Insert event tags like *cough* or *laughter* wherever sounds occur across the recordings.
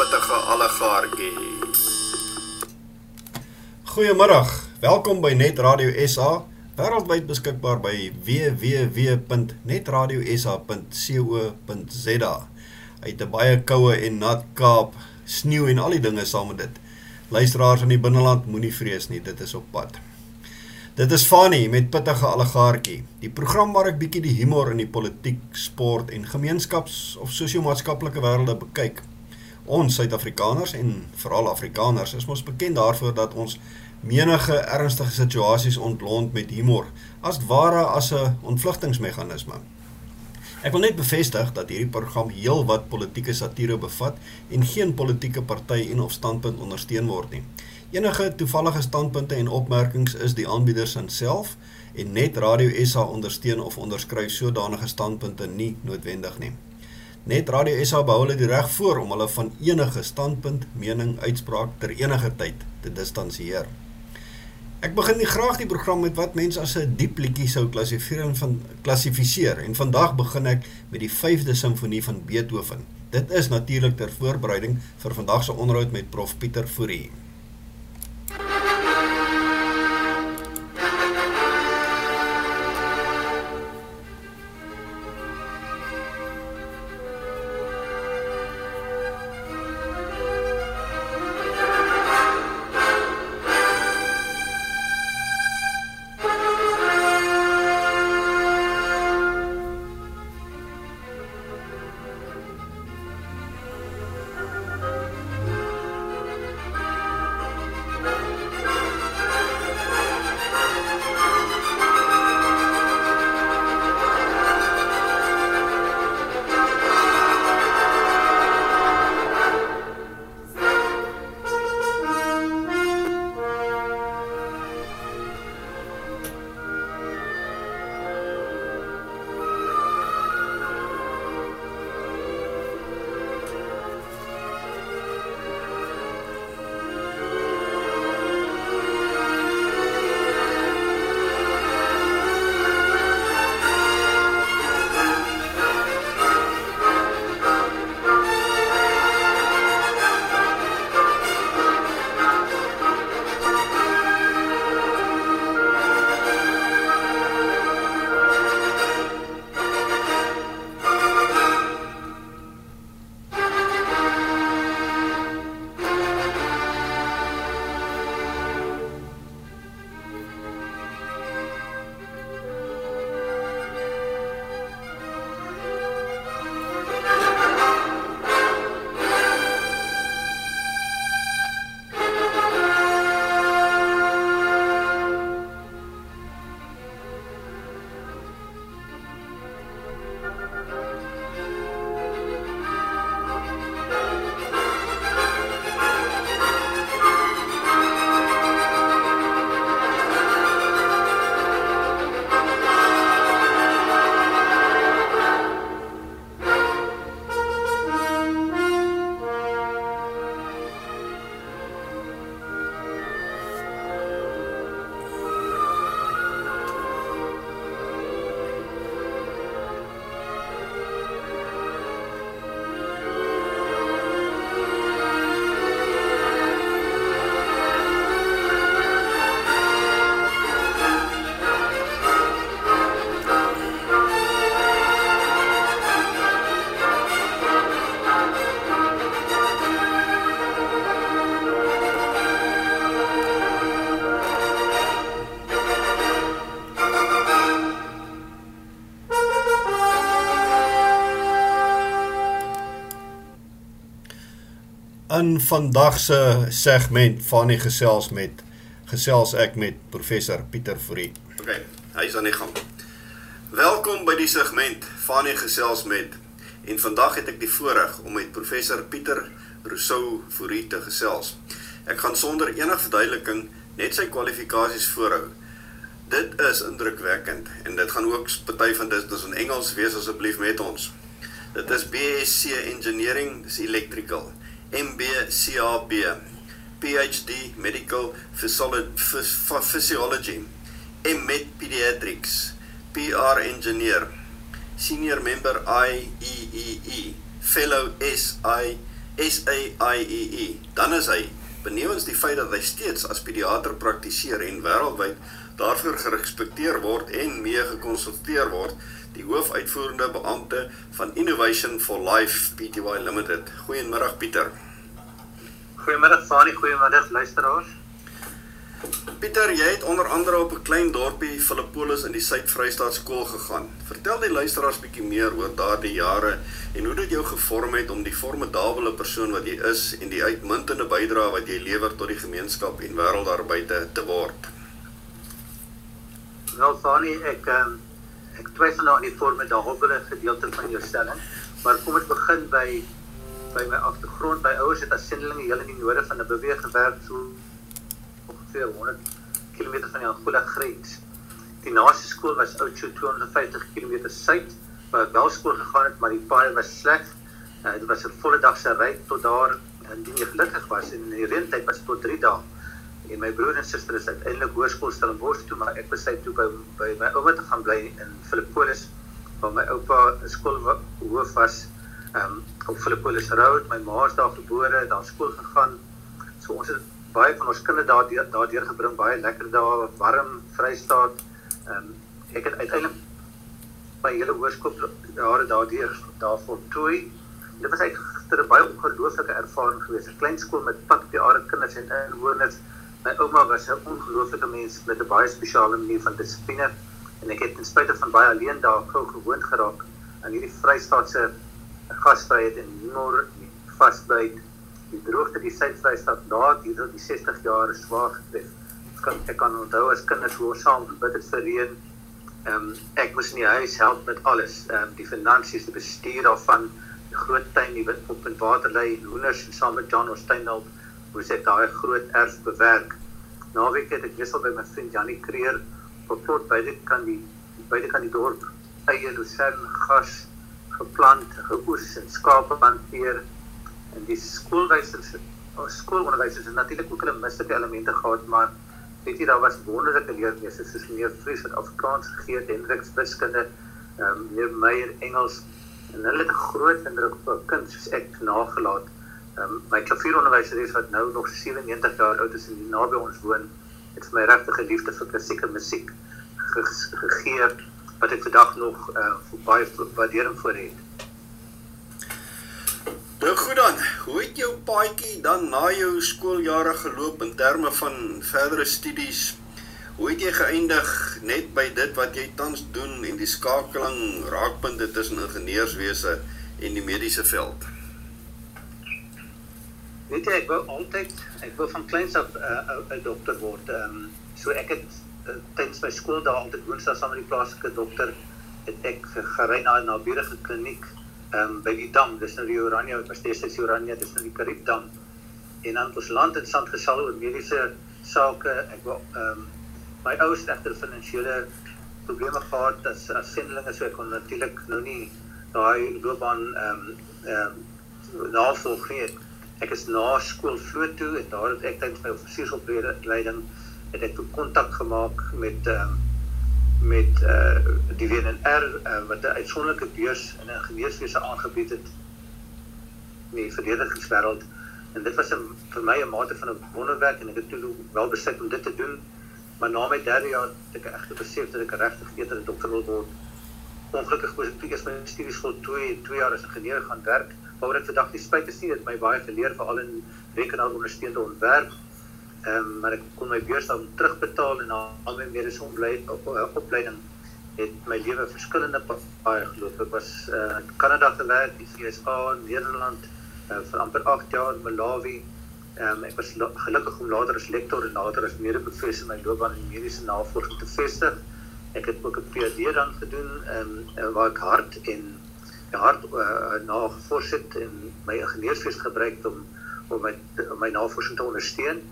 pittige allegaartjie. Goeiemiddag. Welkom by Net Radio SA, wêreldwyd beskikbaar by www.netradiosa.co.za. Uit 'n baie koue en nat Kaap, sneeu en al die dinge saam met dit. Luisteraars in die binneland moenie vrees nie, dit is op pad. Dit is Fani met pittige allegaartjie. Die program waar ek bietjie die humor in die politiek, sport en gemeenskaps- of sosio-maatskaplike wêrelde bekyk. Ons Suid-Afrikaners en veral Afrikaners is mos bekend daarvoor dat ons menige ernstige situasies ontlont met humor, as ware as 'n ontvlugtingsmeganisme. Ek wil net bevestig dat hierdie program heelwat politieke satire bevat en geen politieke party en of standpunt ondersteun word nie. Enige toevallige standpunte en opmerkings is die aanbieders in self en net Radio SA ondersteun of onderskryf sodanige standpunte nie noodwendig nie. Net Radio SA behou hulle die reg voor om hulle van enige standpunt, mening, uitspraak ter enige tyd te distansieer. Ek begin nie graag die program met wat mense as 'n diep liedjie sou klassifiseer van klassifiseer en vandag begin ek met die 5de simfonie van Beethoven. Dit is natuurlik ter voorbereiding vir vandag se onderhoud met Prof Pieter Fourie. In vandag se segment van die gesels met gesels ek met professor Pieter Fourie. OK, hy's aan die gang. Welkom by die segment van die gesels met en vandag het ek die voorreg om met professor Pieter Rousseau Fourie te gesels. Ek gaan sonder enige verduideliking net sy kwalifikasies voorhou. Dit is indrukwekkend en dit gaan ook party van dit is in Engels wees asseblief met ons. Dit is BSc Engineering, dis electrical. MBCAB, PhD Medical Physiology, M.Med Pediatrics, PR Engineer, Senior Member IEEE, fellow SI SAIEE. Dan is hy benewens die feit dat hy steeds as pediater praktiseer en wêreldwyd daarvoor gerespekteer word en mee gekonsulteer word, die hoofuitvoerende beampte van Innovation for Life Pty Limited. Goeiemiddag Pieter. Goeiemiddag Fani, goeiemiddag luisteraars. Pieter, jy het onder andere op 'n klein dorpie Filippolis in die Suid-Vrystaat skool gegaan. Vertel die luisteraars bietjie meer oor daardie jare en hoe dit jou gevorm het om die formidable persoon wat jy is en die uitmuntende bydrae wat jy lewer tot die gemeenskap en wêreld daar buite te word. Wel, Fani, ek um, ek twyfel nou aan die formidable gedeelte van jou stelling, maar kom ons begin by by my agtergrond. My ouers het as sendelinge heel in die noorde van 'n beweeg gewerk so ongeveer 100 km van die Angola grens. Die naaste skool was Oudtshoorn 250 km suid waar ek wel skool gegaan het, maar die paai was sleg. Uh, dit was 'n volle dag se ry tot daar en die gelukkig was en die reentyd was tot 3 dae. En my broer en suster is uiteindelik hoërskool Stellenbosch toe, maar ek besluit toe by by my ouma te gaan bly in Filippolis waar my oupa skoolhoof was um, op Filippolis Road. My ma is daar gebore, daar skool gegaan. So ons het baie van ons kinders daar daardeur gebring baie lekker dae warm Vrystaat. Ehm um, ek het uiteindelik my hele hoërskool jare daardeur daarvoor toe. Dit was eigenlijk 'n baie ongelooflike ervaring geweest. 'n Klein skool met pakjare kinders en inwoners. My ouma was 'n ongelooflike mens met 'n baie spesiale manier van dissipline en ek het ten spyte van baie alleen daar gou gewoond geraak aan hierdie Vrystaatse gasvryheid en humor vasbyt die droogte die Suid-Vrystaat daar die die 60 jaar swaar getref. Ek kan ek kan onthou as kinders hoe ons saam bid het vir reën. Ehm um, ek moes in die huis help met alles. Ehm um, die finansies, die bestuur daarvan, die groot tuin, die witpop en waterlei en hoenders en saam met John Osteinheld moes ek daai groot erf bewerk. Naweek het ek wissel by my vriend Janie Kreer op plot beide kan die beide kan die dorp eie lucerne gas geplant, geoes en skape hanteer en die skoolwysers skoolonderwysers het natuurlik ook hulle mislike elemente gehad maar weet jy daar was wonderlike leermeesters soos meneer Vries wat Afrikaans gegee het Hendrik wiskunde um, meneer Meyer Engels en hulle het 'n groot indruk op 'n kind soos ek nagelaat ehm um, my klavieronderwyser is wat nou nog 97 jaar oud is en naby ons woon het vir my regtig 'n liefde vir klassieke musiek gegee wat ek vandag nog uh, baie waardering vir het Nou goed dan, hoe het jou paadjie dan na jou skooljare geloop in terme van verdere studies? Hoe het jy geëindig net by dit wat jy tans doen en die skakeling raakpunte tussen ingenieurswese en die mediese veld? Weet jy, ek wou altyd, ek wou van kleins af 'n uh, 'n dokter word. Ehm um, so ek het uh, tydens my skool daar altyd woensdae saam met die plaaslike dokter het ek gery na 'n naburige kliniek ehm um, by die dam, dis nou die Oranje, destyds die Oranje, dis nou die Karibdam. En dan ons land in sand gesal oor mediese sake. Ek wou ehm um, my ouers regter finansiële probleme gehad as as sendelinge so ek kon natuurlik nou nie daai loopbaan ehm um, ehm um, navolg nie. Ek is na skool vloot toe en daar het ek tydens my offisiersopleiding het ek kontak gemaak met um, met uh die WNR uh, wat 'n uitsonderlike beurs in 'n ingenieurswese aangebied het in die verdedigingswêreld. En dit was 'n vir my 'n mate van 'n wonderwerk en ek het toe wel besluit om dit te doen. Maar na my derde jaar het ek regtig besef dat ek regtig beter 'n dokter wil word. Ongelukkig moes ek eers my studies voltooi en 2 jaar as ingenieur gaan werk waaroor ek vandag die spyt is nie dat my baie geleer veral in rekenaarondersteunende ontwerp Ehm um, maar ek kon my beurs dan terugbetaal en al my mediese op, opleiding het my lewe verskillende paaie geloop. Ek was uh, in Kanada gewerk, die FSA, Nederland uh, vir amper 8 jaar in Malawi. Ehm um, ek was gelukkig om later as lektor en later as mede-professor my loopbaan in mediese navorsing te vestig. Ek het ook 'n PhD dan gedoen ehm um, waar ek hart en hart uh, nagevors het en my ingenieurswese gebruik om om my om my navorsing te ondersteun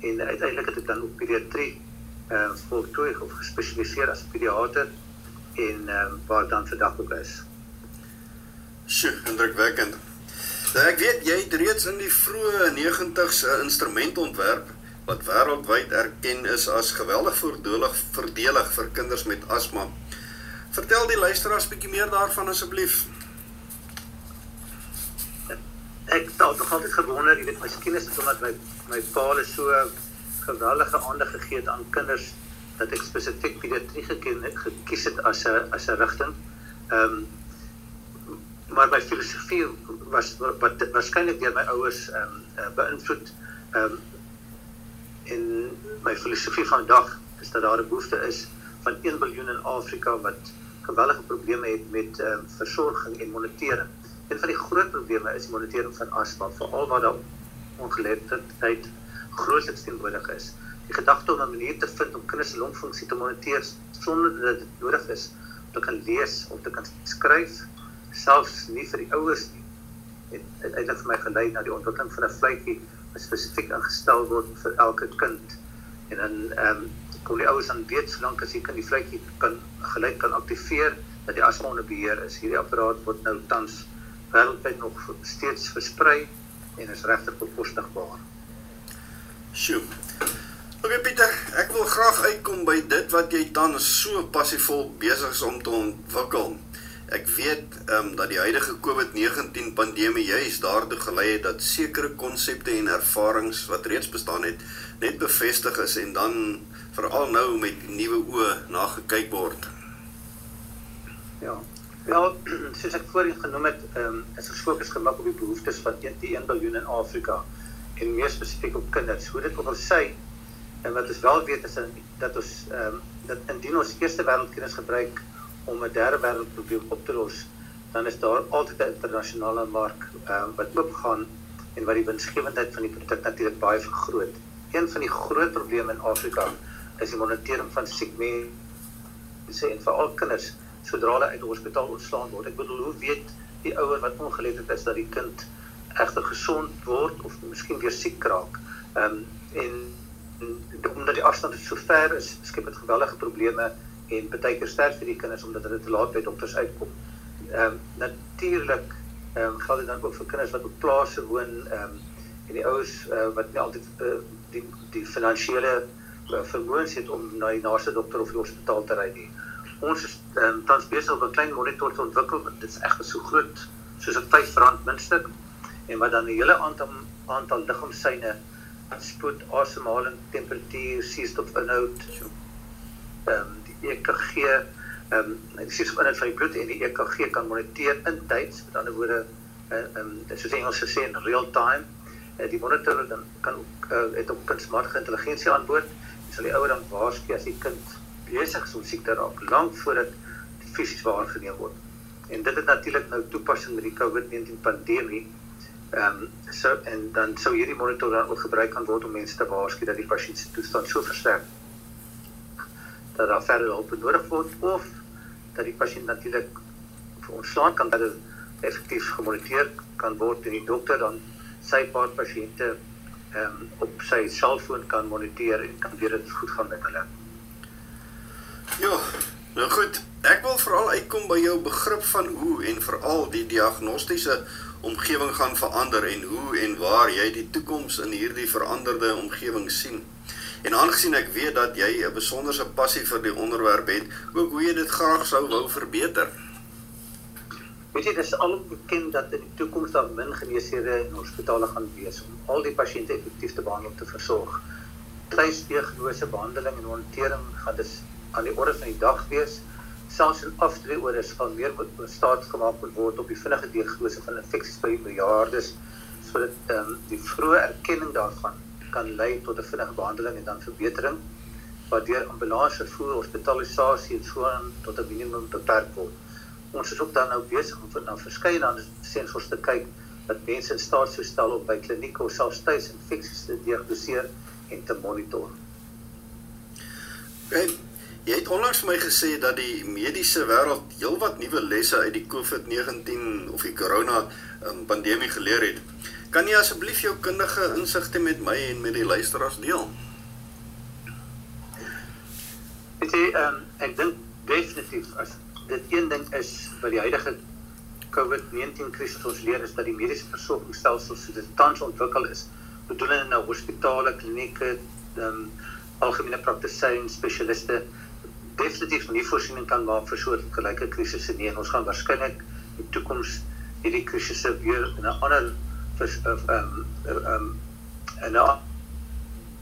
en uiteindelik het ek dan op pediatrie uh, voltooi of gespesialiseer as pediater en uh, waar dan vandag ook is. Sjoe, indrukwekkend. Nou ek weet jy het reeds in die vroeë 90's 'n instrument ontwerp wat wêreldwyd erken is as geweldig voordelig verdelig vir kinders met asma. Vertel die luisteraars bietjie meer daarvan asseblief. ek het nog altyd gewonder, jy weet, miskien is dit omdat my my pa is so geweldige aandag gegee het aan kinders dat ek spesifiek pediatrie gekies het as 'n as 'n rigting. Ehm um, maar my filosofie was wat waarskynlik deur my ouers ehm um, beïnvloed ehm um, en my filosofie vandag is dat daar 'n behoefte is van 1 miljard in Afrika wat gewellige probleme het met ehm um, versorging en monitering. Een van die groot probleme is die monitering van asma, veral waar daar ongeletterdheid grootliks teenwoordig is. Die gedagte om 'n manier te vind om kinders se longfunksie te moniteer sonder dat dit nodig is om te kan lees of te kan skryf, selfs nie vir die ouers nie, het uiteindelik vir my gelei na die ontwikkeling van 'n vletjie wat spesifiek ingestel word vir elke kind. En dan ehm um, kom die ouers dan weet solank as jy kan die vletjie kan gelyk kan aktiveer dat die asma onder beheer is. Hierdie apparaat word nou tans wêreldwyd nog steeds versprei en is regtig bekostigbaar. Sjoe. Okay, Pieter, ek wil graag uitkom by dit wat jy dan so passievol besig is om te ontwikkel. Ek weet ehm um, dat die huidige COVID-19 pandemie juis daartoe gelei het dat sekere konsepte en ervarings wat reeds bestaan het, net bevestig is en dan veral nou met nuwe oë na gekyk word. Ja. Wel, *clears throat* soos ek voorheen genoem het, ehm um, is gefokus gemaak op die behoeftes van 1 miljard in Afrika en meer spesifiek op kinders. Hoe dit sê, En wat ons wel weet is dat ons ehm um, dat indien ons eerste wêreldkennis gebruik om 'n derde wêreldprobleem op te los, dan is daar altyd 'n internasionale mark ehm um, wat oopgaan en wat die winsgewendheid van die produk natuurlik baie vergroot. Een van die groot probleme in Afrika is die monitering van siek mense en veral kinders sodra hulle uit die hospitaal ontslaan word. Ek bedoel, hoe weet die ouer wat ongeletterd is dat die kind egter gesond word of miskien weer siek raak? Ehm um, en omdat die afstand so ver is, skep dit geweldige probleme en baie keer sterf vir die kinders omdat hulle te laat by dokters uitkom. Ehm um, natuurlik ehm um, geld dit dan ook vir kinders wat op plase woon ehm um, en die ouers uh, wat nie altyd uh, die die finansiële vermoëns het om na die naaste dokter of die hospitaal te ry nie. Ons is um, tans besig om 'n klein monitor te ontwikkel. Dit is regtig so groot soos 'n R5 muntstuk en wat dan 'n hele aantal aantal liggaamssyne spoed, asemhaling, temperatuur, suurstofinhoud. Ehm um, die EKG, ehm um, die suurstofinhoud van die bloed en die EKG kan moniteer in tyds, met ander woorde ehm um, soos Engels sê in real time. Uh, die monitor dan kan ook uh, het ook kunsmatige intelligensie aan boord. Sal die ouer dan waarsku as die kind besig is om siek te raak lank voordat dit fisies waargeneem word. En dit het natuurlik nou toepassing met die COVID-19 pandemie Ehm um, so en dan sou hierdie monitor dan ook gebruik kan word om mense te waarsku dat die pasiënt se toestand so versterk dat daar verder hulp nodig word of dat die pasiënt natuurlik vir ontslaan kan dat dit effektief gemoniteer kan word en die dokter dan sy paar pasiënte ehm um, op sy selfoon kan moniteer en kan weet dit goed gaan met hulle. Ja, nou goed. Ek wil veral uitkom by jou begrip van hoe en veral die diagnostiese omgewing gaan verander en hoe en waar jy die toekoms in hierdie veranderde omgewing sien. En aangesien ek weet dat jy 'n besonderse passie vir die onderwerp het, ook hoe jy dit graag sou wou verbeter. Weet jy, dit is al bekend dat in die toekoms daar min geneesere in hospitale gaan wees om al die pasiënte effektief te behandel te versorg. Kluisdiagnose, behandeling en monitering gaan dus aan die orde van die dag wees selfs in aftreeoorders van meer staat gemaak word op die vinnige diagnose van infeksies by bejaardes sodat um, die vroeë erkenning daarvan kan lei tot 'n vinnige behandeling en dan verbetering waardeur ambulans vervoer, hospitalisasie en so aan tot 'n minimum beperk word. Ons is ook dan nou besig om na verskeie ander sensors te kyk wat mense in staat sou stel om by klinieke of selfs tuis infeksies te diagnoseer en te monitor. Okay. Jy het onlangs vir my gesê dat die mediese wêreld heelwat nuwe lesse uit die COVID-19 of die corona um, pandemie geleer het. Kan jy asseblief jou kundige insigte met my en met die luisteraars deel? Dit is ehm ek dink definitief as een ding is wat die huidige COVID-19 krisis ons leer is dat die mediese versorgingsstelsel so dit tans ontwikkel is, bedoelende nou hospitale, klinieke, ehm um, algemene praktisyns, spesialiste definitief nie voorsiening kan maak vir soortgelyke krisisse nie en ons gaan waarskynlik in die toekoms hierdie krisisse weer in 'n ander vers, of ehm um, um, 'n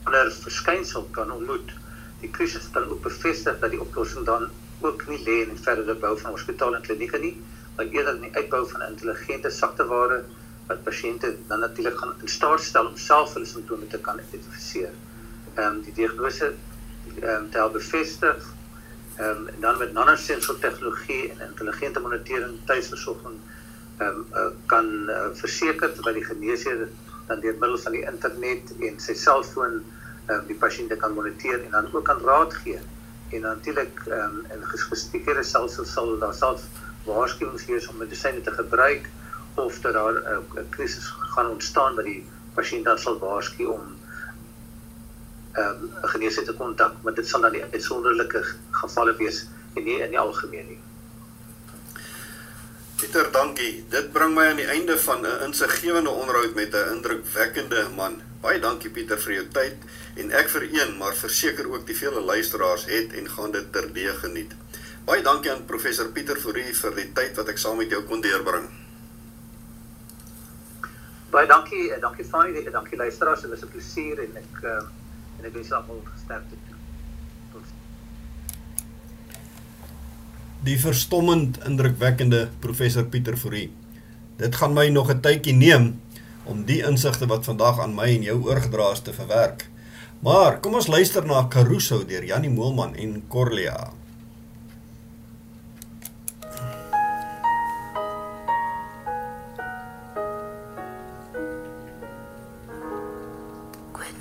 ander verskynsel kan ontmoet. Die krisis dan ook bevestig dat die oplossing dan ook nie lê in die verdere bou van hospitale en klinieke nie, maar eerder in die uitbou van intelligente sagteware wat pasiënte dan natuurlik gaan in staat stel om self hulle simptome te kan identifiseer. Ehm um, die diagnose ehm um, te help bevestig ehm um, en dan met nanosensor tegnologie en intelligente monitering tuisversorging ehm um, uh, kan uh, verseker dat die geneesheer dan deur middel van die internet en sy selfoon ehm um, die pasiënte kan moniteer en dan ook kan raad gee. En natuurlik ehm um, in gespesifiseerde stelsels sal daar self waarskuwings wees om medisyne te gebruik of dat daar 'n uh, krisis gaan ontstaan wat die pasiënt dan sal waarsku om ehm um, geneesheer te kontak, maar dit sal dan die uitsonderlike gevalle wees en nie in die algemeen nie. Pieter, dankie. Dit bring my aan die einde van 'n insiggewende onderhoud met 'n indrukwekkende man. Baie dankie Pieter vir jou tyd en ek vir een, maar verseker ook die vele luisteraars het en gaan dit terdee geniet. Baie dankie aan professor Pieter Fourie vir die tyd wat ek saam met jou kon deurbring. Baie dankie, dankie Fanie, dankie luisteraars, dit was 'n plesier en ek uh, en ek wens almal sterkte. Die verstommend indrukwekkende professor Pieter Fourie. Dit gaan my nog 'n tydjie neem om die insigte wat vandag aan my en jou oorgedra is te verwerk. Maar kom ons luister na Caruso deur Janie Moelman en Corlia.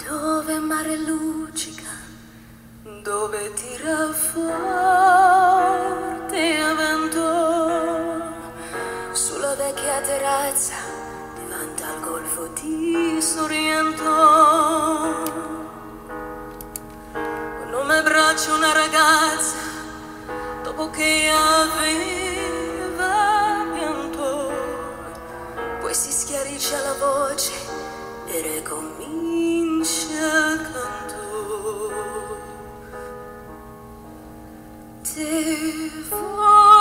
Dove mare luccica, dove tira forte a vento, sulla vecchia terrazza golfo ti sorientò. Non mi abbraccio una ragazza dopo che aveva pianto. Poi si schiarisce la voce e ricomincia il canto. Te vuoi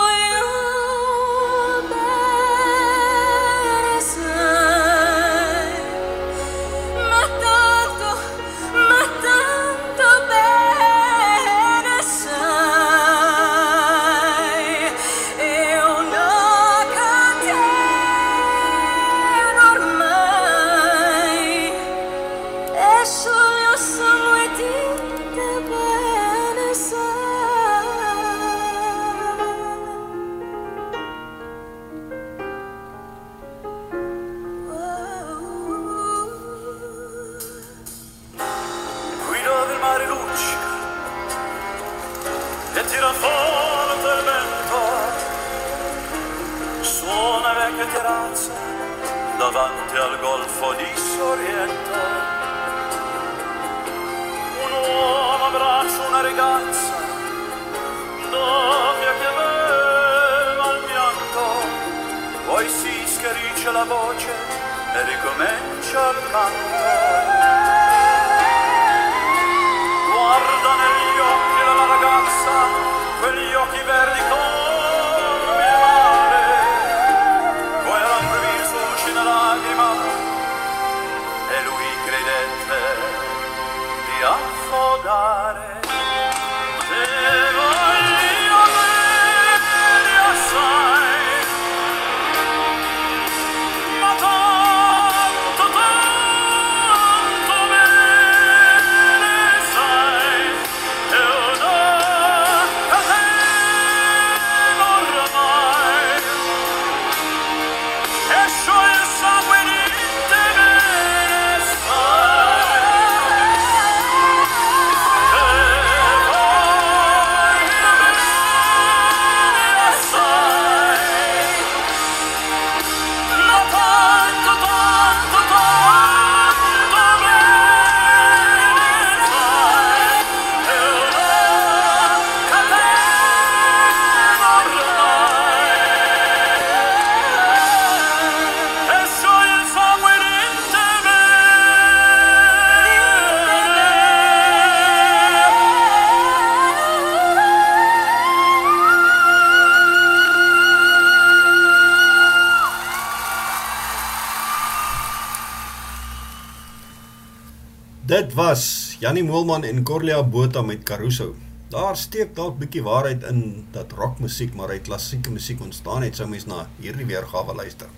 Dit was Jannie Moelman en Corlia Botha met Caruso. Daar steek dalk bietjie waarheid in dat rockmusiek maar uit klassieke musiek ontstaan het, sou mens na hierdie weergawe luister.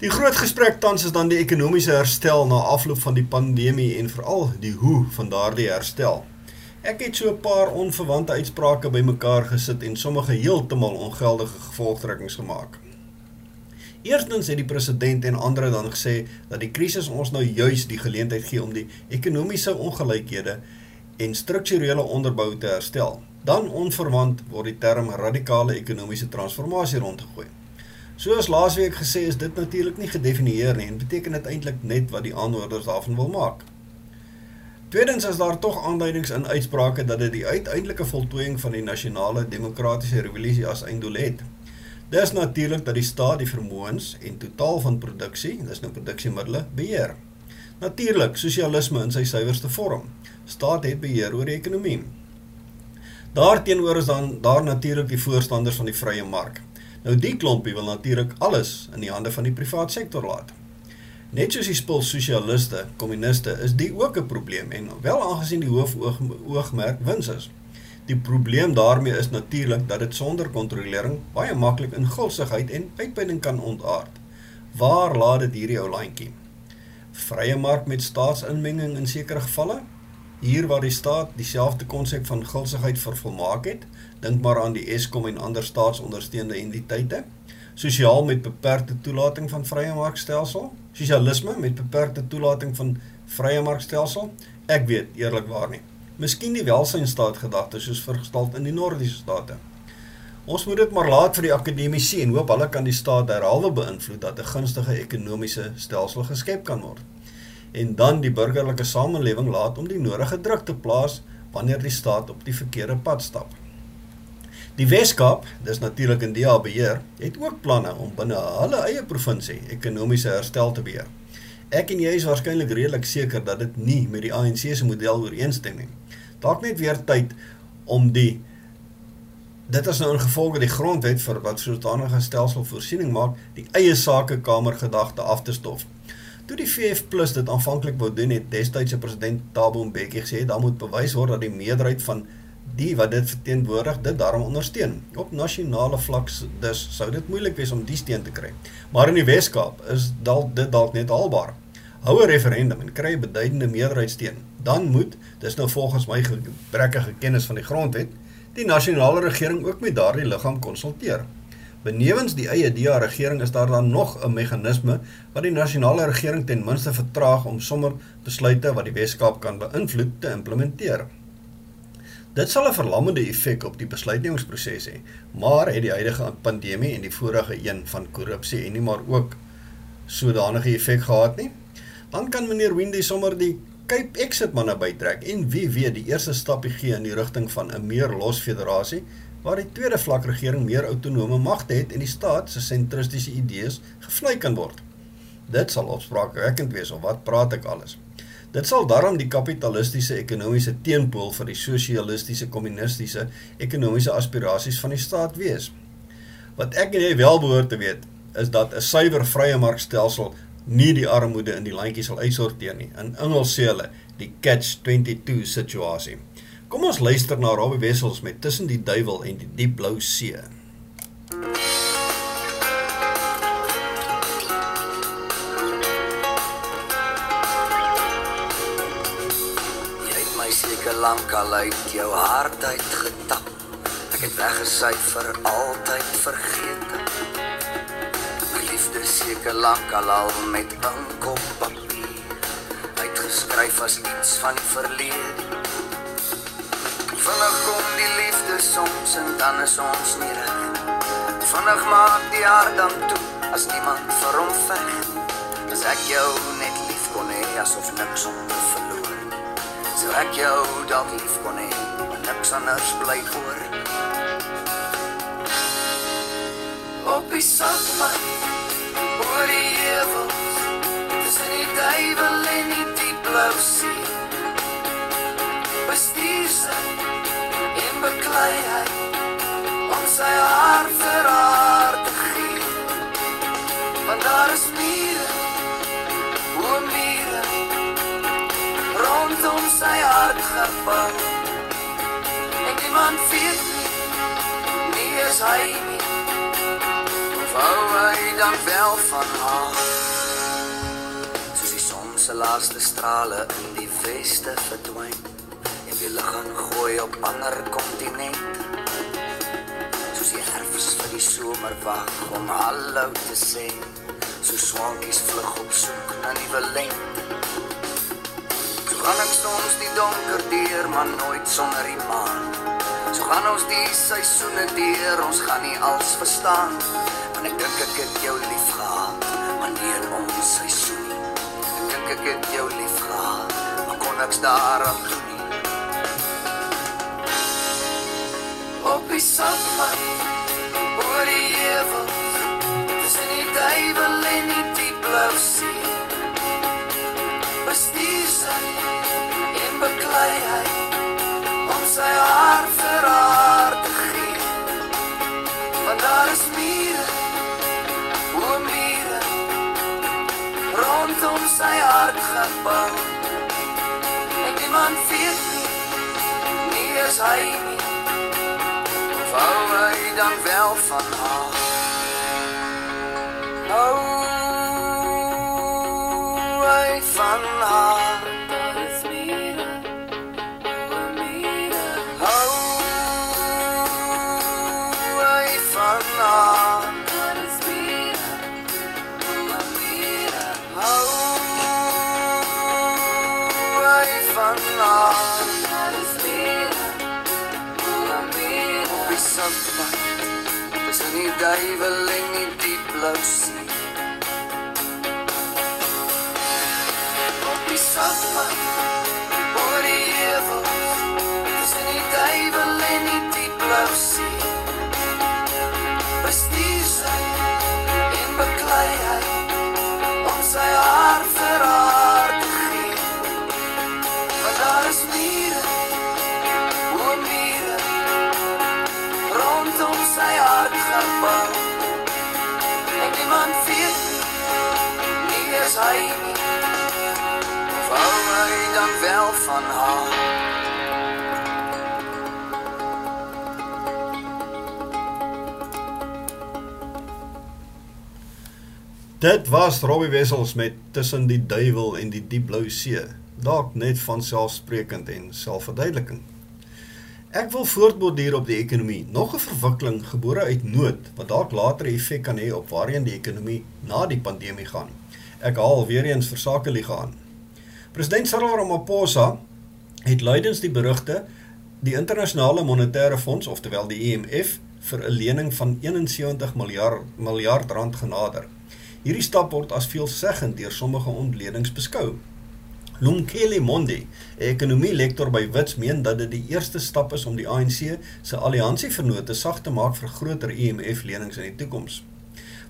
Die groot gesprek tans is dan die ekonomiese herstel na afloop van die pandemie en veral die hoe van daardie herstel. Ek het so 'n paar onverwante uitsprake bymekaar gesit en sommige heeltemal ongeldige gevolgtrekkings gemaak. Eerstens het die president en ander dan gesê dat die krisis ons nou juis die geleentheid gee om die ekonomiese ongelykhede en strukturele onderbou te herstel. Dan onverwant word die term radikale ekonomiese transformasie rondgegooi. Soos laasweek gesê is dit natuurlik nie gedefinieer nie en beteken dit eintlik net wat die aanhoorders daarvan wil maak. Tweedens is daar tog aanduidings in uitsprake dat dit die uiteindelike voltooiing van die nasionale demokratiese revolusie as einddoel het. Dis natuurlik dat die staat die vermoëns en totaal van produksie, dis nou produksiemiddels, beheer. Natuurlik, sosialisme in sy suiwerste vorm. Staat het beheer oor die ekonomie. Daarteenoor is dan daar natuurlik die voorstanders van die vrye mark. Nou die klompie wil natuurlik alles in die hande van die privaat sektor laat. Net soos die spul sosialiste, kommuniste, is die ook 'n probleem en wel aangesien die hoof oogmerk wins is. Die probleem daarmee is natuurlik dat dit sonder kontrolering baie maklik in gulsigheid en uitbuiting kan ontaard. Waar laat dit hierdie ou landjie? Vrye mark met staatsinmenging in sekere gevalle? Hier waar die staat dieselfde konsep van gulsigheid vervolmaak het, dink maar aan die Eskom en ander staatsondersteunde entiteite. Sosiaal met beperkte toelating van vrye markstelsel, sosialisme met beperkte toelating van vrye markstelsel. Ek weet eerlikwaar nie. Miskien die welsynstaat gedagte soos vergestel in die noordiese state. Ons moet dit maar laat vir die akademici en hoop hulle kan die staat derhalwe beïnvloed dat 'n gunstige ekonomiese stelsel geskep kan word. En dan die burgerlike samelewing laat om die nodige druk te plaas wanneer die staat op die verkeerde pad stap. Die Weskaap, dis natuurlik in DA beheer, het ook planne om binne hulle eie provinsie ekonomiese herstel te beheer. Ek en jy is waarskynlik redelik seker dat dit nie met die ANC se model ooreenstem nie dalk net weer tyd om die dit is nou in gevolge die grondwet vir wat sodanige stelsel voorsiening maak, die eie sakekamer gedagte af te stof. Toe die VF Plus dit aanvanklik wou doen, het destydse president Thabo Mbeki gesê dan moet bewys word dat die meerderheid van die wat dit verteenwoordig dit daarom ondersteun. Op nasionale vlak dus sou dit moeilik wees om die steun te kry. Maar in die Weskaap is dalk dit dalk net haalbaar. Hou 'n referendum en kry 'n beduidende meerderheid steun dan moet, dis nou volgens my gebrekkige kennis van die grondwet, die nasionale regering ook met daardie lichaam consulteer. Benevens die eie DA regering is daar dan nog een mechanisme wat die nasionale regering ten minste vertraag om sommer besluite wat die weeskap kan beïnvloed te implementeer. Dit sal een verlammende effect op die besluitnemingsproces hee, maar het die huidige pandemie en die vorige een van korruptie en nie maar ook sodanige effect gehad nie, dan kan meneer Wendy sommer die Cape Exit manne bytrek en wie weet die eerste stapie gee in die rigting van 'n meer los federasie waar die tweede vlak regering meer autonome magte het en die staat se sentristiese idees gevlei kan word. Dit sal opspraakwekkend wees of wat praat ek alles. Dit sal daarom die kapitalistiese ekonomiese teenpool vir die sosialistiese kommunistiese ekonomiese aspirasies van die staat wees. Wat ek en jy wel behoort te weet is dat 'n suiwer vrye markstelsel nie die armoede in die landjie sal uitsorteer nie. In Engels sê hulle die catch-22 situasie. Kom ons luister na Robbie Wessels met Tussen die duiwel en die diep blou see. Jy het my seker lank al uit jou hart uitgetap. Ek het weggesyf vir altyd vergeet seker lank al al met ink op papier. Uitgeskryf as iets van die verlede. Vinnig kom die liefde soms en dan is ons nie reg. Vinnig maak die hart dan toe as niemand vir hom veg. As ek jou net lief kon hee asof niks te verloor. So ek jou dat lief kon hee en niks anders bly oor. Op die sandpad duivel en die diep blauw see bestuur sy en beklei hy om sy haar vir haar te gee want daar is mire o mire gebou. En niemand weet nie, nie is hy nie. Of hou hy dan wel van haar? Soos se laaste strale in die weste verdwyn en die lig gaan gooi op ander kontinent. Soos die herfs vir die somer wag om hallo te sê. So swankies vlug op soek na nuwe lente. So gaan ek soms die donker deur, maar nooit sonder die maan. So gaan ons die seisoene deur, ons gaan nie als verstaan. Want ek dink ek het jou lief gehad, maar nie ons seisoen nie. Dink ek het jou lief gehad, maar kon ek's daaraan doen nie. Op die sandpad, oor die hevels, tussen die duivel en die diep blauw see. Bestuur sy en beklei hy, om sy hart vir is hy nie, of hou dan wel van haar. Duivel en die diep blauw see. Op die sandpad, oor die hevels, tussen die duivel en die diep blauw see. Dan wel van haar. Dit was Robbie Wessels met Tussen die Duiwel en die Diep Blou See. Dalk net van selfsprekend en selfverduideliking. Ek wil voortborduur op die ekonomie. Nog 'n verwikkeling gebore uit nood wat dalk later 'n effek kan hê op waarheen die ekonomie na die pandemie gaan. Ek haal weer eens vir sake liga aan. President Cyril Ramaphosa het luidens die berigte die internasionale monetaire fonds, oftewel die IMF, vir 'n lening van 71 miljard miljard rand genader. Hierdie stap word as veelzeggend deur sommige ontledings beskou. Lumkele Mondi, 'n ekonomie-lektor by Wits, meen dat dit die eerste stap is om die ANC se alliansievernote sag te maak vir groter IMF-lenings in die toekoms.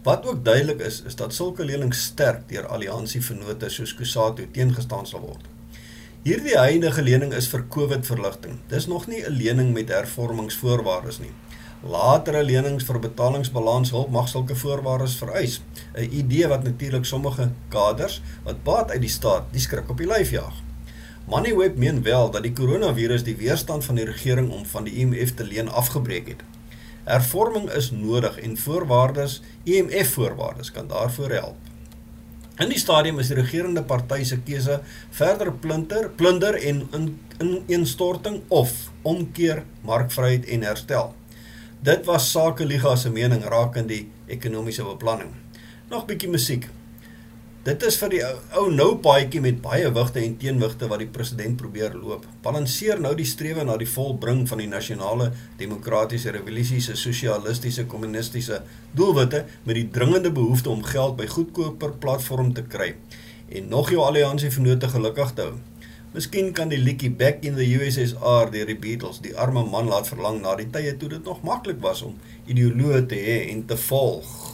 Wat ook duidelik is, is dat sulke lenings sterk deur alliansievernote soos Kusatu teengestaan sal word. Hierdie huidige lening is vir COVID-verligting. Dis nog nie 'n lening met hervormingsvoorwaardes nie. Latere lenings vir betalingsbalanshulp mag sulke voorwaardes vereis. 'n Idee wat natuurlik sommige kaders wat baat uit die staat die skrik op die lyf jaag. Moneyweb meen wel dat die koronavirus die weerstand van die regering om van die IMF te leen afgebreek het. Hervorming is nodig en voorwaardes, IMF voorwaardes kan daarvoor help. In die stadium is die regerende party se keuse verder plinter, plunder en in, in instorting of omkeer markvryheid en herstel. Dit was Sake Liga se mening rakende die ekonomiese beplanning. Nog bietjie musiek. Dit is vir die ou, ou nou paadjie met baie wigte en teenwigte wat die president probeer loop. Balanseer nou die strewe na die volbring van die nasionale demokratiese revolusie se sosialistiese kommunistiese doelwitte met die dringende behoefte om geld by goedkoper platform te kry en nog jou alliansie vennote gelukkig te hou. Miskien kan die liedjie Back in the USSR deur die Beatles die arme man laat verlang na die tye toe dit nog maklik was om ideoloë te hê en te volg.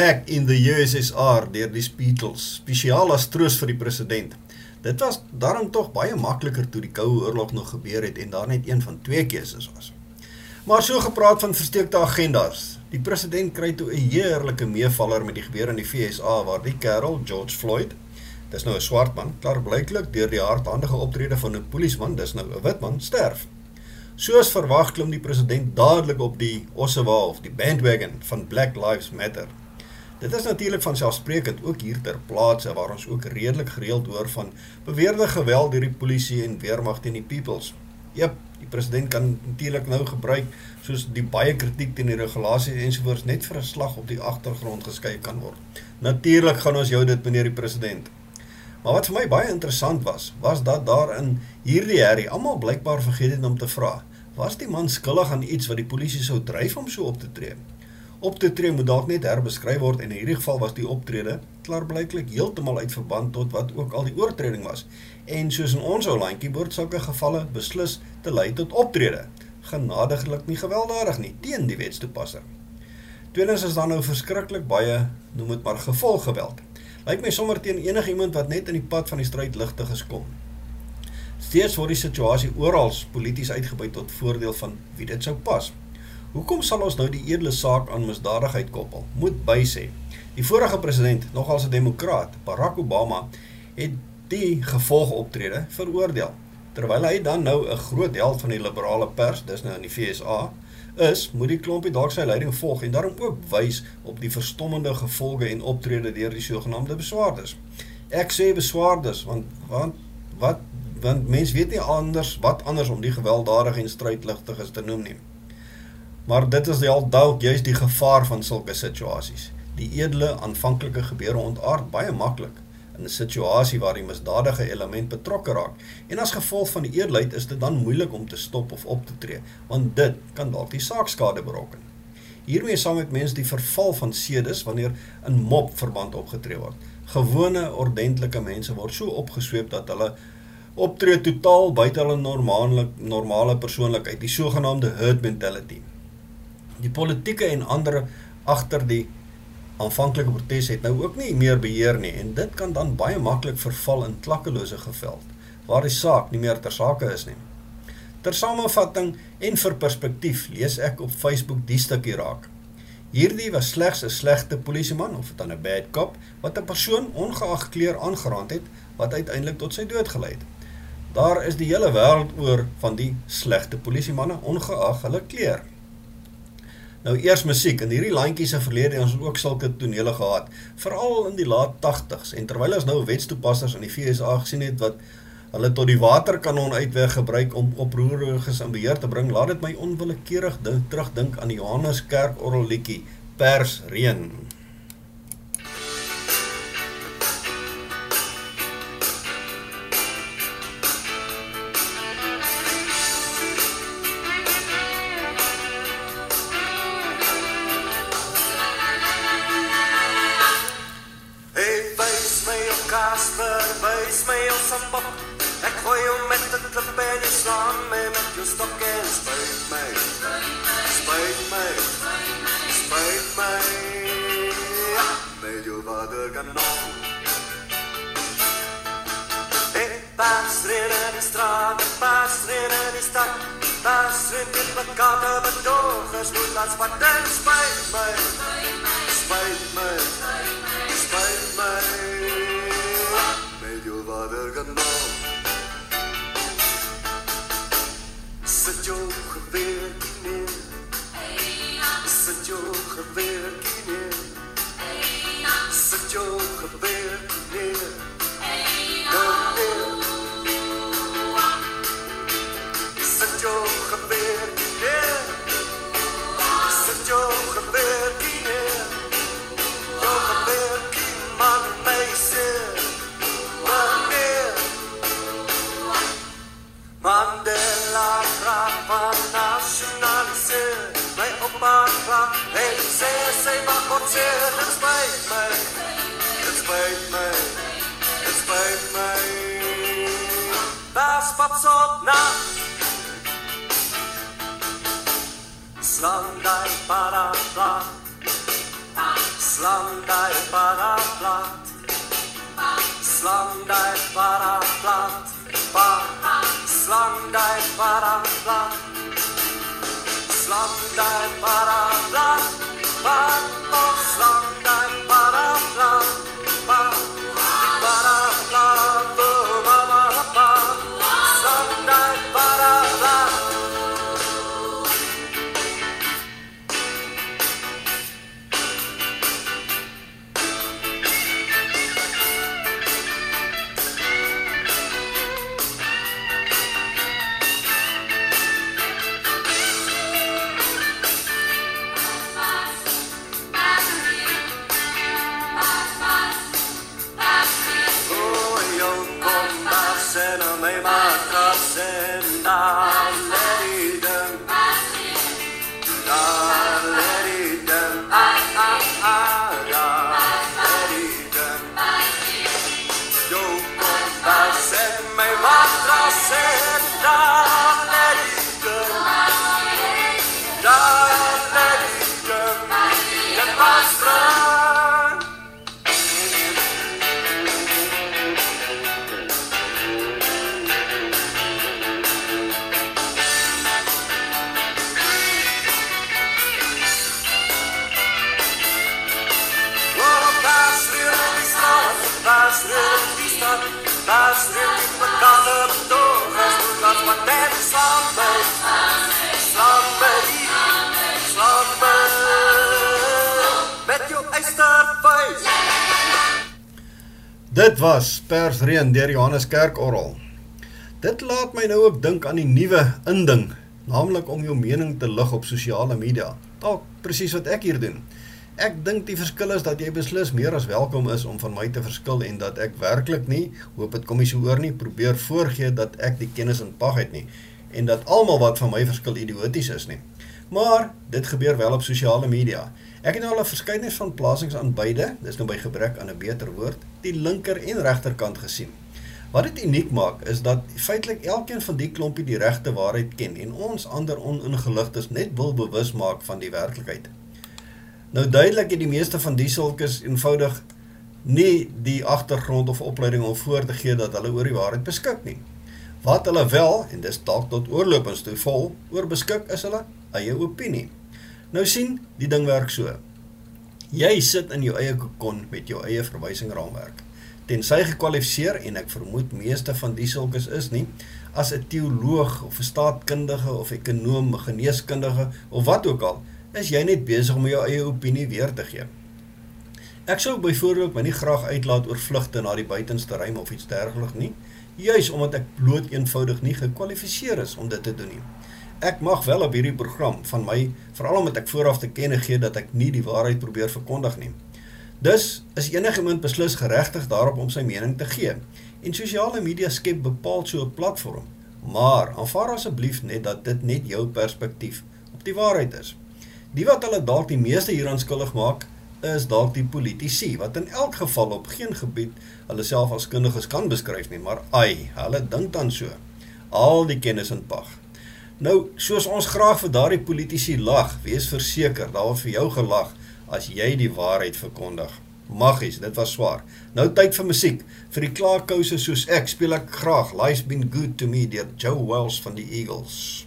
Back in the USSR deur die Beatles, spesiaal as troos vir die president. Dit was daarom tog baie makliker toe die Koue Oorlog nog gebeur het en daar net een van twee keuses was. Maar so gepraat van versteekte agendas. Die president kry toe 'n heerlike meevaller met die gebeur in die VSA waar die kerel George Floyd, dis nou 'n swart man, klaarblyklik deur die hardhandige optrede van 'n polisieman, dis nou 'n wit man, sterf. Soos verwag klim die president dadelik op die Ossewa of die bandwagon van Black Lives Matter. Dit is natuurlik van selfsprekend ook hier ter plaatse waar ons ook redelik gereeld hoor van beweerde geweld deur die polisie en weermag teen die peoples. Jep, die president kan natuurlik nou gebruik soos die baie kritiek teen die regulasies ensovoorts net vir 'n slag op die agtergrond geskei kan word. Natuurlik gaan ons jou dit meneer die president. Maar wat vir my baie interessant was, was dat daar in hierdie herrie almal blykbaar vergeet het om te vra, was die man skuldig aan iets wat die polisie sou dryf om so op te tree? Op te tree moet dalk net herbeskryf word en in hierdie geval was die optrede klaarblyklik heeltemal uit verband tot wat ook al die oortreding was. En soos in ons ou landjie behoort sulke gevalle beslis te lei tot optrede. Genadiglik nie gewelddadig nie teen die wetstoepasser. Tweedens is daar nou verskriklik baie, noem dit maar gevolggeweld. Lyk my sommer teen enige iemand wat net in die pad van die stryd ligte geskom. Steeds word die situasie oral polities uitgebuit tot voordeel van wie dit sou pas. Hoekom sal ons nou die edele saak aan misdadigheid koppel? Moet bysê. Die vorige president, nogal 'n demokraat, Barack Obama, het die gevolgoptrede veroordeel. Terwyl hy dan nou 'n groot held van die liberale pers, dis nou in die FSA, is, moet die klompie dalk sy leiding volg en daarom ook wys op die verstommende gevolge en optrede deur die sogenaamde beswaarders. Ek sê beswaarders want want wat want mens weet nie anders wat anders om die gewelddadige en strydligtiges te noem nie. Maar dit is al dalk juist die gevaar van sulke situasies. Die edele aanvanklike gebeure ontaard baie maklik in 'n situasie waar die misdadige element betrokke raak en as gevolg van die edelheid is dit dan moeilik om te stop of op te tree want dit kan dalk die saak skade berokken. Hiermee saam met mense die verval van sedes wanneer in mop verband opgetree word. Gewone ordentlike mense word so opgesweep dat hulle optree totaal buite hulle normale persoonlikheid, die sogenaamde herd mentality. Die politieke en ander agter die aanvanklike protes het nou ook nie meer beheer nie en dit kan dan baie maklik verval in klakkelose geveld waar die saak nie meer ter sake is nie. Ter samevatting en vir perspektief lees ek op Facebook die stukkie raak. Hierdie was slegs 'n slegte polisieman of dan 'n bad cop wat 'n persoon ongeag kleur aangeraand het wat uiteindelik tot sy dood gelei het. Daar is die hele wêreld oor van die slegte polisiemanne ongeag hulle kleur. Nou eers musiek. In hierdie landjie se verlede ons ook sulke tonele gehad, veral in die laat 80s. En terwyl ons nou wetstoepassers in die FSA gesien het wat hulle tot die waterkanon uitweg gebruik om oproeriges in beheer te bring, laat dit my onwillekeurig terugdink aan die Johanneskerk orgelliedjie Pers reën. My jou sambok. Ek gooi jou met 'n klip en jy slaan my met jou stok en spyt my. Spyt my. Spyt my. Met jou vader kanon. Hey, pas rin in die straat, pas rin in die stad. Pas rin in die kate bedogers, moet laat wat dan spyt my. My opa graag en sê, sê maar God sê Dit spijt my, dit spijt my, dit spijt my Daar spat so na Slang die para Slam Land, ein Paradies, Bad Land, ein Paradies. Dit was Persreën deur Johannes Kerkorrel. Dit laat my nou ook dink aan die nuwe inding, naamlik om jou mening te lig op sosiale media. Dalk presies wat ek hier doen. Ek dink die verskil is dat jy beslis meer as welkom is om van my te verskil en dat ek werklik nie, hoop dit kom nie so oor nie, probeer voorgee dat ek die kennis in pag het nie en dat almal wat van my verskil idioties is nie. Maar dit gebeur wel op sosiale media. Ek het nou al 'n verskeidenheid van plasings aan beide, dis nou by gebrek aan 'n beter woord, die linker en regterkant gesien. Wat dit uniek maak is dat feitelik elkeen van die klompie die regte waarheid ken en ons ander oningeligtes net wil bewus maak van die werklikheid. Nou duidelik het die meeste van die sulkes eenvoudig nie die agtergrond of opleiding om voor te gee dat hulle oor die waarheid beskik nie. Wat hulle wel, en dis dalk tot oorlopends toe vol, oor beskik is hulle eie opinie. Nou sien, die ding werk so. Jy sit in jou eie kokon met jou eie verwysingraamwerk. Tensy gekwalifiseer en ek vermoed meeste van die sulkes is nie as 'n teoloog of 'n staatkundige of ekonoom, geneeskundige of wat ook al, is jy net besig om jou eie opinie weer te gee. Ek sou byvoorbeeld my nie graag uitlaat oor vlugte na die buitenste ruim of iets dergeliks nie, juis omdat ek bloot eenvoudig nie gekwalifiseer is om dit te doen nie. Ek mag wel op hierdie program van my, veral omdat ek vooraf te kenne gee dat ek nie die waarheid probeer verkondig nie. Dus is enigiemand beslis geregtig daarop om sy mening te gee. En sosiale media skep bepaald so 'n platform. Maar aanvaar asseblief net dat dit net jou perspektief op die waarheid is. Die wat hulle dalk die meeste hieraan skuldig maak, is dalk die politici wat in elk geval op geen gebied hulle self as kundiges kan beskryf nie, maar ai, hulle dink dan so. Al die kennis in pag. Nou, soos ons graag vir daardie politici lag, wees verseker, daar word vir jou gelag as jy die waarheid verkondig. Maggies, dit was swaar. Nou tyd vir musiek. Vir die klaarkouse soos ek speel ek graag Life's Been Good to Me deur Joe Wells van die Eagles.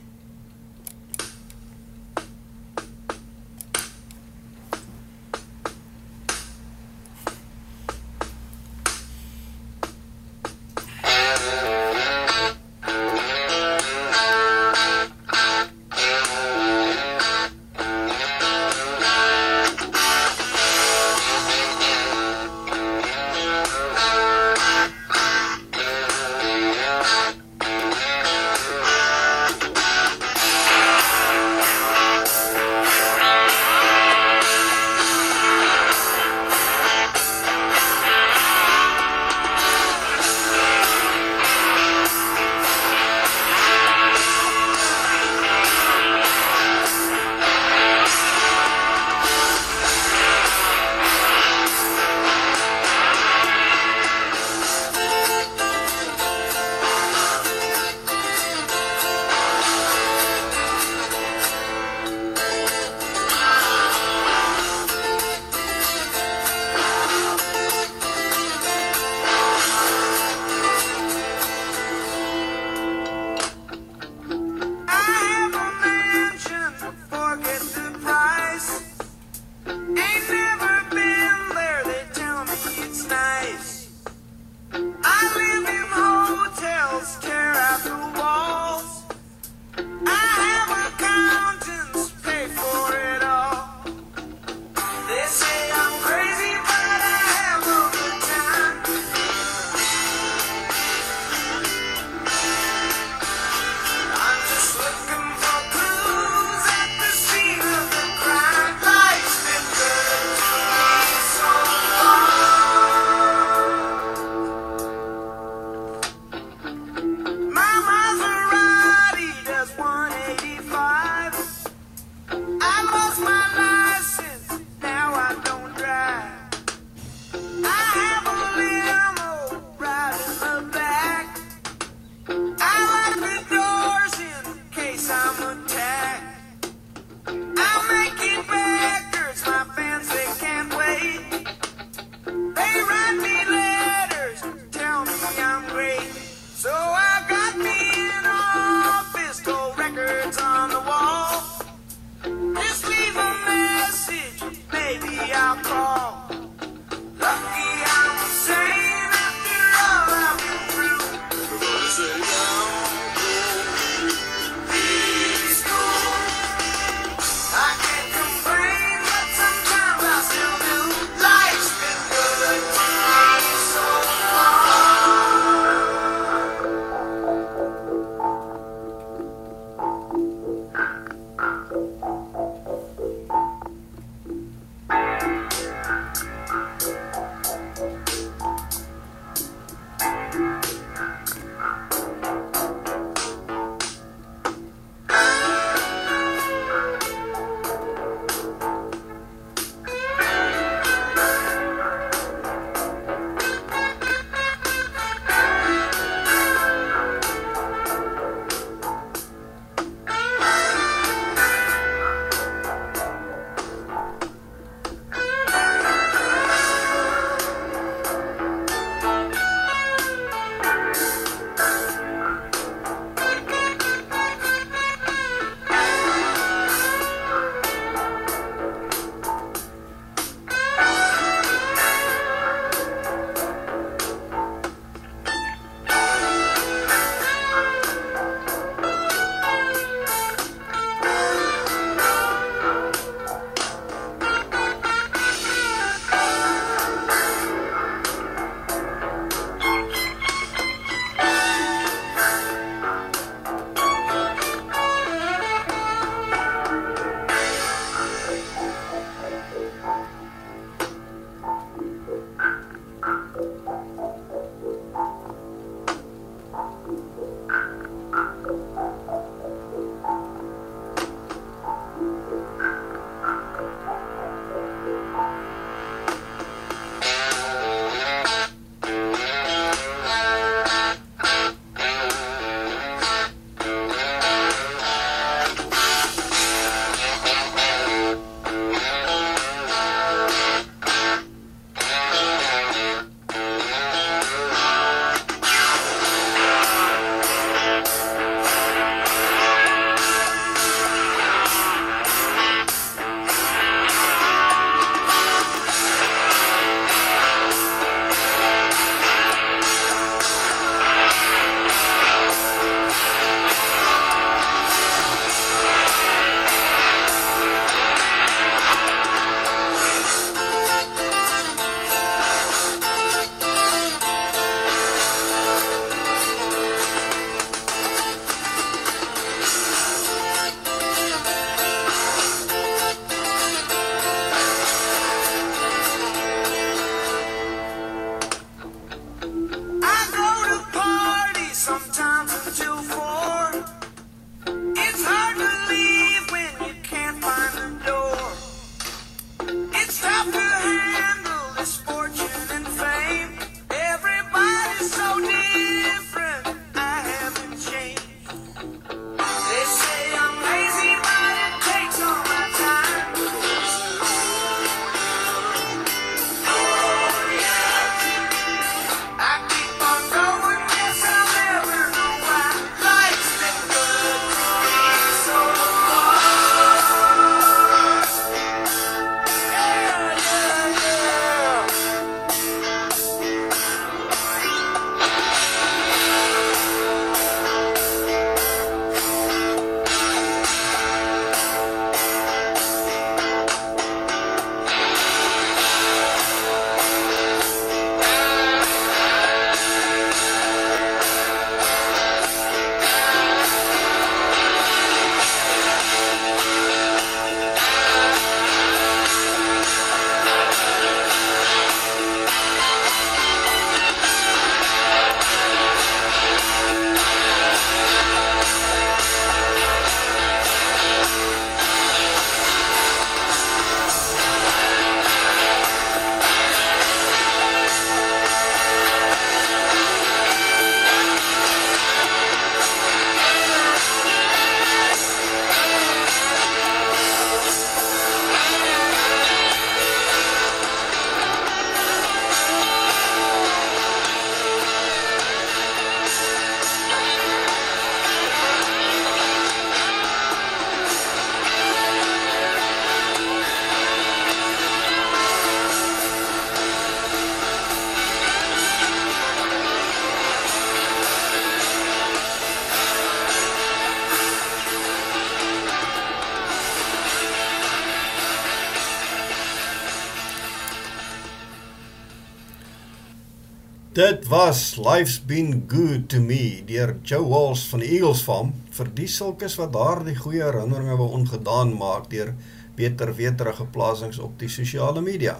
Dit was Life's Been Good to Me deur Joe Walsh van die Eagles Farm vir die sulkes wat daar die goeie herinneringe wou ongedaan maak deur beter weterige plasings op die sosiale media.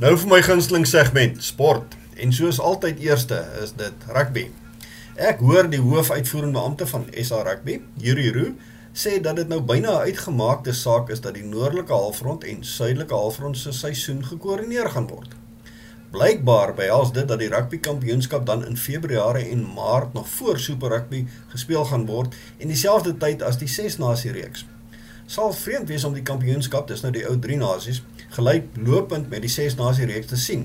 Nou vir my gunsteling segment, sport. En soos altyd eerste is dit rugby. Ek hoor die hoofuitvoerende beampte van SA Rugby, Yuri Roo, sê dat dit nou byna uitgemaakte saak is dat die noordelike halfrond en suidelike halfrond se seisoen gekoördineer gaan word. Blykbaar behels dit dat die rugby kampioenskap dan in Februarie en Maart nog voor Super Rugby gespeel gaan word en dieselfde tyd as die 6 nasie reeks. Sal vreemd wees om die kampioenskap, dis nou die ou 3 nasies, gelyk lopend met die 6 nasie reeks te sien.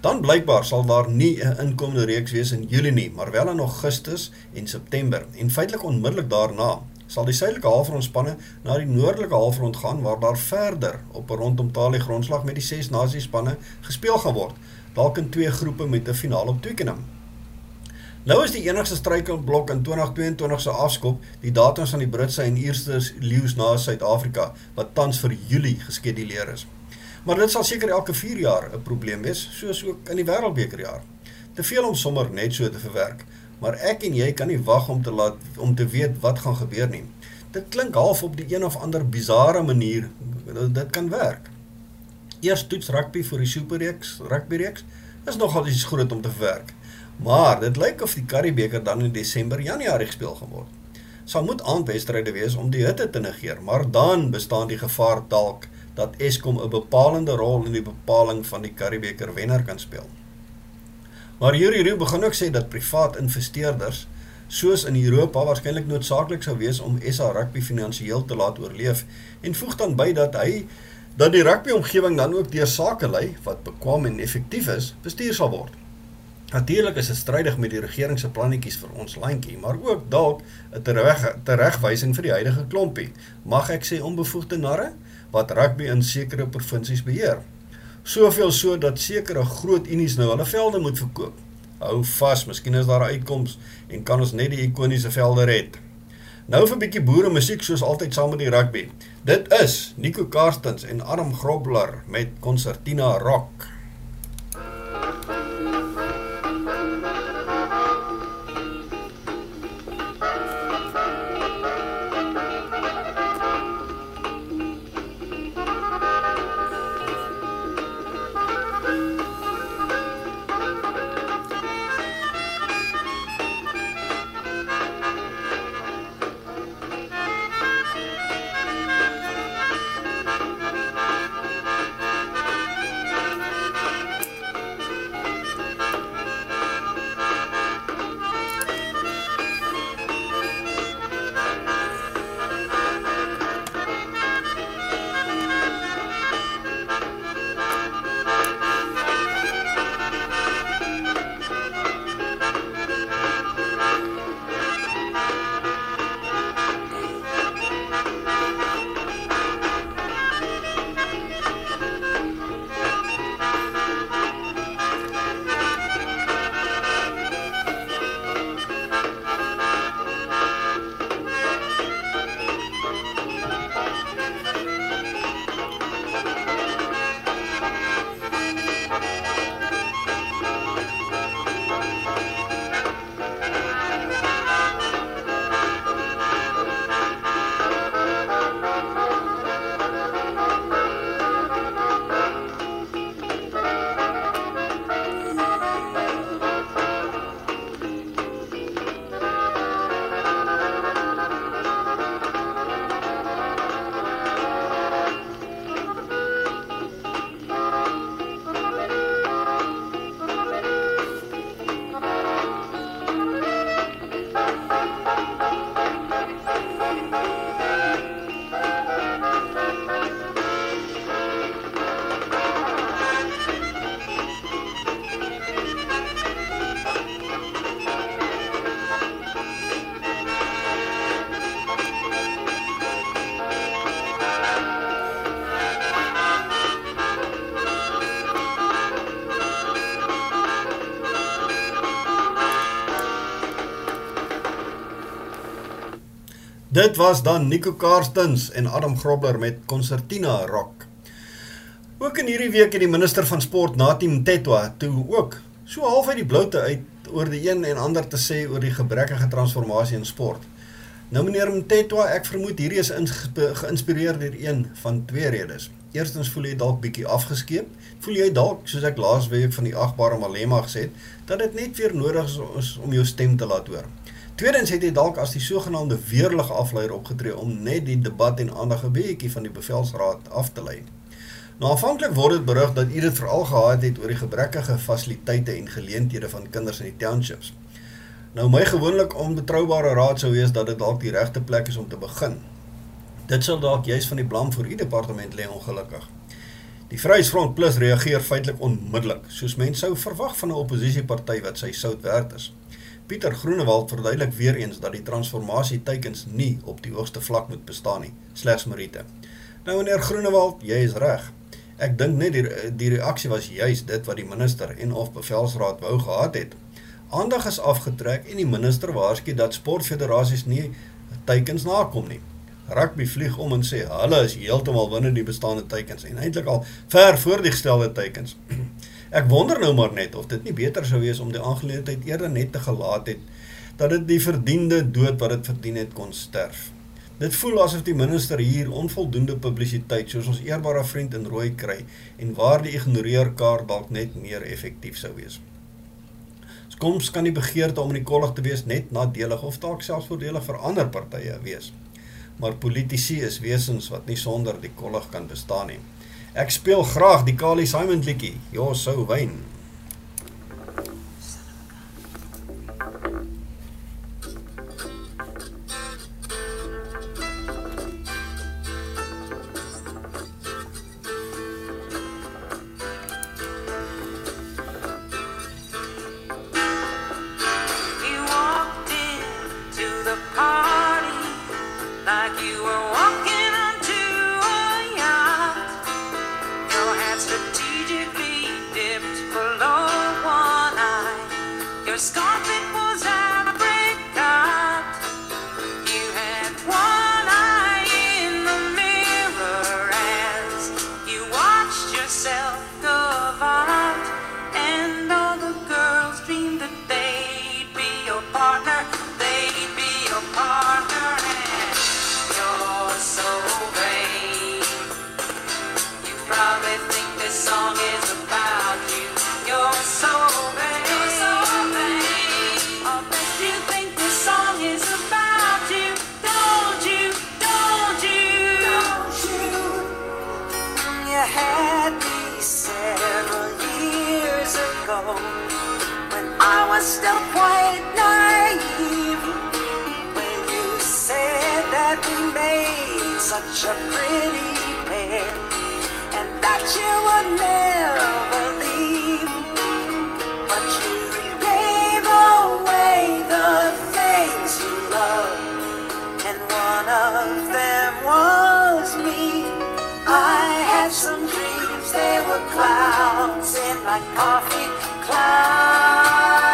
Dan blykbaar sal daar nie 'n inkomende reeks wees in Julie nie, maar wel in Augustus en September en feitelik onmiddellik daarna sal die suidelike halfrondspanne na die noordelike halfrond gaan waar daar verder op 'n rondom talie grondslag met die 6 nasies spanne gespeel gaan word, dalk in twee groepe met 'n finaal op Twickenham. Nou is die enigste struikelblok in 2022 se afskop die datums van die Britse en Ierse leeu's na Suid-Afrika wat tans vir Julie geskeduleer is. Maar dit sal seker elke 4 jaar 'n probleem wees, soos ook in die Wêreldbekerjaar. Te veel om sommer net so te verwerk maar ek en jy kan nie wag om te laat om te weet wat gaan gebeur nie. Dit klink half op die een of ander bizarre manier dit kan werk. Eers toets rugby vir die superreeks, rugbyreeks is nogal iets groot om te verwerk. Maar dit lyk of die Karibeker dan in Desember, Januarie gespeel gaan word. Sal moet aandwedstryde wees om die hitte te negeer, maar dan bestaan die gevaar dalk dat Eskom 'n bepalende rol in die bepaling van die Karibeker wenner kan speel. Maar Yuri Roo begin ook sê dat privaat investeerders soos in Europa waarskynlik noodsaaklik sou wees om SA rugby finansiëel te laat oorleef en voeg dan by dat hy dat die rugby omgewing dan ook deur sakelei wat bekwam en effektief is bestuur sal word. Natuurlik is dit strydig met die regering se plannetjies vir ons landjie, maar ook dalk 'n tereg teregwysing vir die huidige klompie. Mag ek sê onbevoegde narre wat rugby in sekere provinsies beheer. Soveel so dat sekere groot unies nou hulle velde moet verkoop. Hou vas, miskien is daar 'n uitkoms en kan ons net die ikoniese velde red. Nou vir 'n bietjie boere musiek soos altyd saam met die rugby. Dit is Nico Karstens en Adam Grobler met Concertina Rock. Dit was dan Nico Karstens en Adam Grobler met Concertina Rock. Ook in hierdie week het die minister van sport Natim Tetwa toe ook So half uit die bloute uit oor die een en ander te sê oor die gebrekkige transformasie in sport. Nou meneer Mtetwa, ek vermoed hierdie is geïnspireer deur een van twee redes. Eerstens voel jy dalk bietjie afgeskeep. Voel jy dalk soos ek laas week van die agbare Malema gesê het, dat dit net weer nodig is om jou stem te laat hoor. Tweedens het hy dalk as die sogenaamde weerlig afleier opgetree om net die debat en aandag 'n bietjie van die bevelsraad af te lei. Nou aanvanklik word dit berig dat u dit veral gehad het oor die gebrekkige fasiliteite en geleenthede van kinders in die townships. Nou my gewoonlik onbetroubare raad sou wees dat dit dalk die regte plek is om te begin. Dit sal dalk juis van die blame vir u departement lê ongelukkig. Die Vryheidsfront Plus reageer feitelik onmiddellik, soos mense sou verwag van 'n oppositieparty wat sy sout werd is. Pieter Groenewald verduidelik weer eens dat die transformasie teikens nie op die hoogste vlak moet bestaan nie, slegs Marite. Nou meneer Groenewald, jy is reg. Ek dink net die die reaksie was juis dit wat die minister en of bevelsraad wou gehad het. Aandag is afgetrek en die minister waarsku dat sportfederasies nie teikens nakom nie. Rugby vlieg om en sê hulle is heeltemal binne die bestaande teikens en eintlik al ver voor die gestelde teikens. Ek wonder nou maar net of dit nie beter sou wees om die aangeleentheid eerder net te gelaat het dat dit die verdiende dood wat dit verdien het kon sterf. Dit voel asof die minister hier onvoldoende publisiteit soos ons eerbare vriend in rooi kry en waar die ignoreer kaart dalk net meer effektief sou wees. Skoms kan die begeerte om in die kollig te wees net nadelig of dalk selfs voordelig vir ander partye wees. Maar politici is wesens wat nie sonder die kollig kan bestaan nie. Ek speel graag die Kali Simon liedjie. Ja, sou wyn. still quite naive when you said that we made such a pretty pair and that you would never leave. But you gave away the things you love, and one of them was me. I had some dreams, they were clouds in my coffee cloud.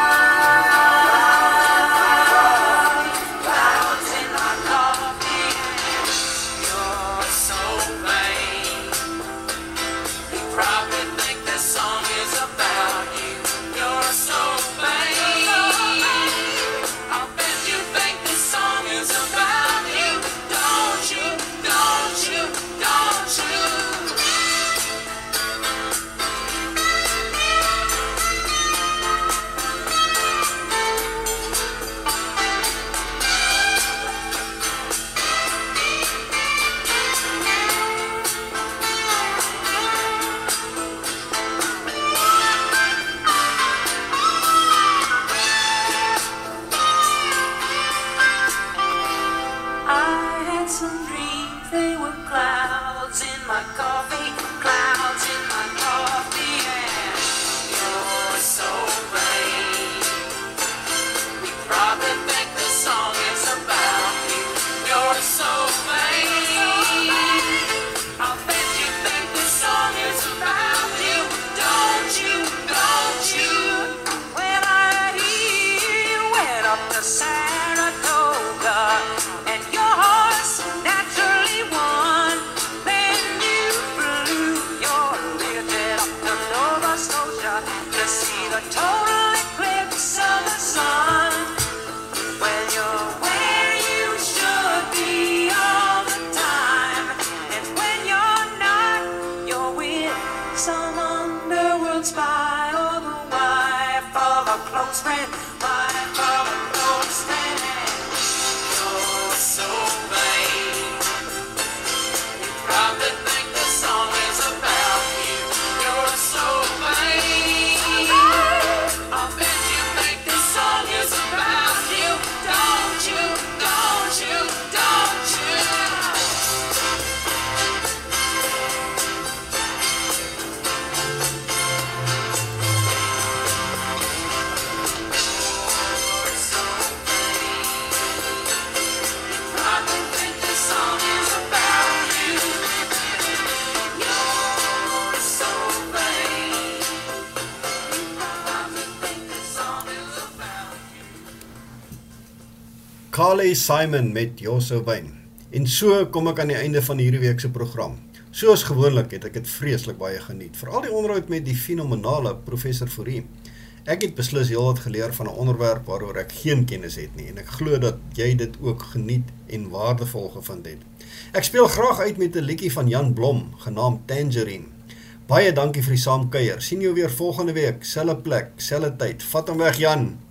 Carly Simon met Josso Wyn. En so kom ek aan die einde van hierdie week se program. Soos gewoonlik het ek dit vreeslik baie geniet, veral die onderhoud met die fenomenale professor Fourie. Ek het beslis heelwat geleer van 'n onderwerp waaroor ek geen kennis het nie en ek glo dat jy dit ook geniet en waardevol gevind het. Ek speel graag uit met 'n liedjie van Jan Blom genaamd Tangerine. Baie dankie vir die saamkuier. Sien jou weer volgende week, selfde plek, selfde tyd. Vat hom weg Jan.